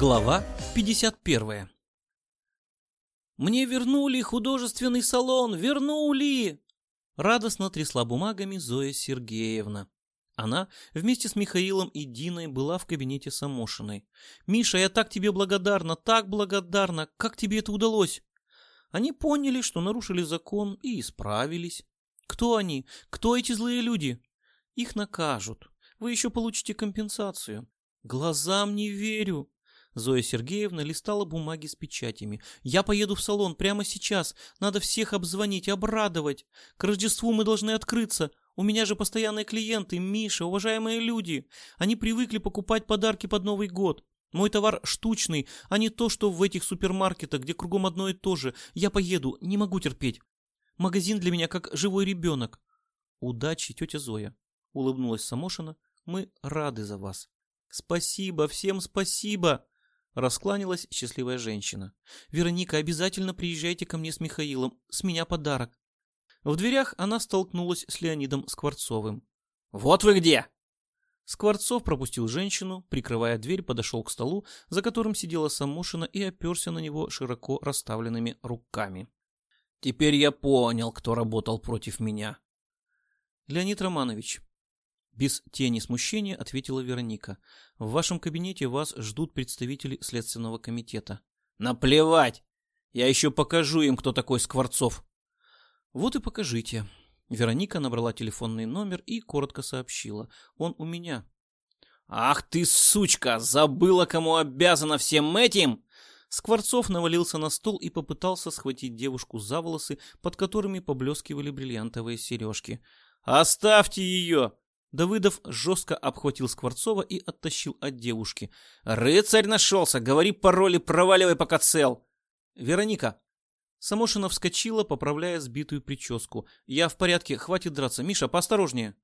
Глава 51 «Мне вернули художественный салон! Вернули!» Радостно трясла бумагами Зоя Сергеевна. Она вместе с Михаилом и Диной была в кабинете Самошиной. «Миша, я так тебе благодарна, так благодарна! Как тебе это удалось?» Они поняли, что нарушили закон и исправились. Кто они? Кто эти злые люди? Их накажут. Вы еще получите компенсацию. Глазам не верю. Зоя Сергеевна листала бумаги с печатями. «Я поеду в салон прямо сейчас. Надо всех обзвонить, обрадовать. К Рождеству мы должны открыться. У меня же постоянные клиенты, Миша, уважаемые люди. Они привыкли покупать подарки под Новый год. Мой товар штучный, а не то, что в этих супермаркетах, где кругом одно и то же. Я поеду, не могу терпеть. Магазин для меня как живой ребенок. Удачи, тетя Зоя. Улыбнулась Самошина. Мы рады за вас. Спасибо, всем спасибо. Раскланялась счастливая женщина. «Вероника, обязательно приезжайте ко мне с Михаилом. С меня подарок». В дверях она столкнулась с Леонидом Скворцовым. «Вот вы где!» Скворцов пропустил женщину, прикрывая дверь, подошел к столу, за которым сидела Самошина и оперся на него широко расставленными руками. «Теперь я понял, кто работал против меня». «Леонид Романович, без тени смущения ответила Вероника. В вашем кабинете вас ждут представители Следственного комитета. Наплевать! Я еще покажу им, кто такой Скворцов. Вот и покажите. Вероника набрала телефонный номер и коротко сообщила. Он у меня. Ах ты, сучка, забыла, кому обязана всем этим? Скворцов навалился на стол и попытался схватить девушку за волосы, под которыми поблескивали бриллиантовые сережки. «Оставьте ее! Давыдов жестко обхватил Скворцова и оттащил от девушки. «Рыцарь нашелся! Говори пароли, проваливай, пока цел!» «Вероника!» Самошина вскочила, поправляя сбитую прическу. «Я в порядке, хватит драться. Миша, поосторожнее!»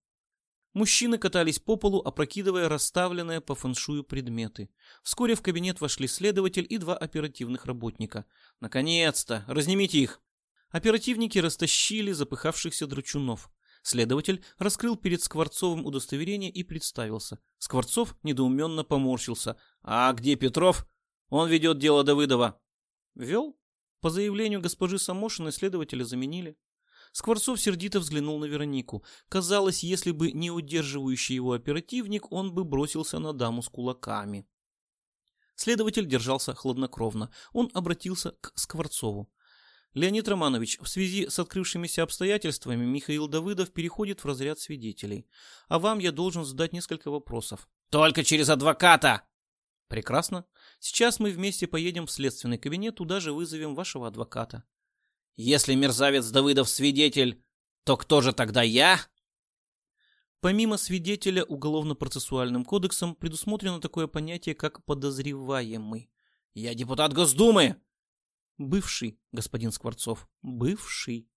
Мужчины катались по полу, опрокидывая расставленные по фэншую предметы. Вскоре в кабинет вошли следователь и два оперативных работника. «Наконец-то! Разнимите их!» Оперативники растащили запыхавшихся дручунов. Следователь раскрыл перед Скворцовым удостоверение и представился. Скворцов недоуменно поморщился. «А где Петров? Он ведет дело Давыдова». «Вел?» По заявлению госпожи Самошиной следователя заменили. Скворцов сердито взглянул на Веронику. Казалось, если бы не удерживающий его оперативник, он бы бросился на даму с кулаками. Следователь держался хладнокровно. Он обратился к Скворцову. Леонид Романович, в связи с открывшимися обстоятельствами Михаил Давыдов переходит в разряд свидетелей. А вам я должен задать несколько вопросов. Только через адвоката! Прекрасно. Сейчас мы вместе поедем в следственный кабинет, туда же вызовем вашего адвоката. Если мерзавец Давыдов свидетель, то кто же тогда я? Помимо свидетеля, уголовно-процессуальным кодексом предусмотрено такое понятие, как подозреваемый. Я депутат Госдумы! Бывший, господин Скворцов, бывший.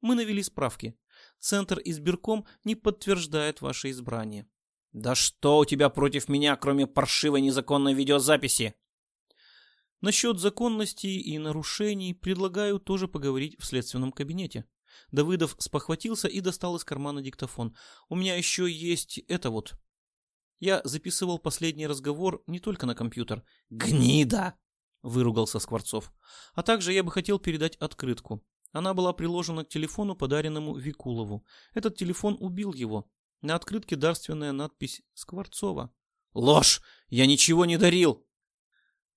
Мы навели справки. Центр избирком не подтверждает ваше избрание. Да что у тебя против меня, кроме паршивой незаконной видеозаписи? Насчет законности и нарушений предлагаю тоже поговорить в следственном кабинете. Давыдов спохватился и достал из кармана диктофон. У меня еще есть это вот. Я записывал последний разговор не только на компьютер. Гнида! — выругался Скворцов. «А также я бы хотел передать открытку. Она была приложена к телефону, подаренному Викулову. Этот телефон убил его. На открытке дарственная надпись «Скворцова». «Ложь! Я ничего не дарил!»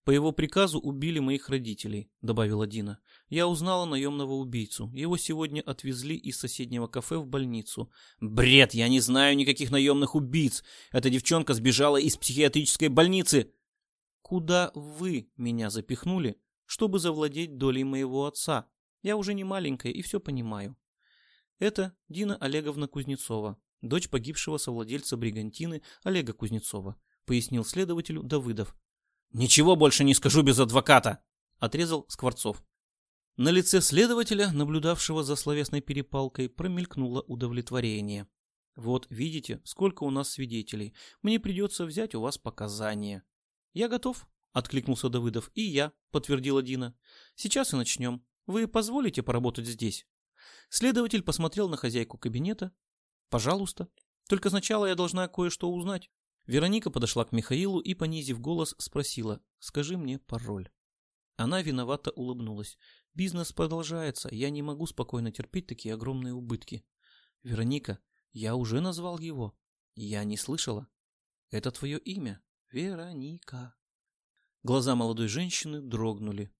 «По его приказу убили моих родителей», — добавила Дина. «Я узнала наемного убийцу. Его сегодня отвезли из соседнего кафе в больницу». «Бред! Я не знаю никаких наемных убийц! Эта девчонка сбежала из психиатрической больницы!» Куда вы меня запихнули, чтобы завладеть долей моего отца? Я уже не маленькая и все понимаю. Это Дина Олеговна Кузнецова, дочь погибшего совладельца бригантины Олега Кузнецова, пояснил следователю Давыдов. Ничего больше не скажу без адвоката, отрезал Скворцов. На лице следователя, наблюдавшего за словесной перепалкой, промелькнуло удовлетворение. Вот видите, сколько у нас свидетелей. Мне придется взять у вас показания. «Я готов», — откликнулся Давыдов. «И я», — подтвердила Дина. «Сейчас и начнем. Вы позволите поработать здесь?» Следователь посмотрел на хозяйку кабинета. «Пожалуйста. Только сначала я должна кое-что узнать». Вероника подошла к Михаилу и, понизив голос, спросила «Скажи мне пароль». Она виновато улыбнулась. «Бизнес продолжается, я не могу спокойно терпеть такие огромные убытки». «Вероника, я уже назвал его. Я не слышала. Это твое имя, Вероника». Глаза молодой женщины дрогнули.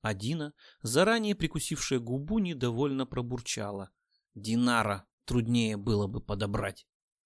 А Дина, заранее прикусившая губу, недовольно пробурчала. «Динара труднее было бы подобрать».